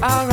All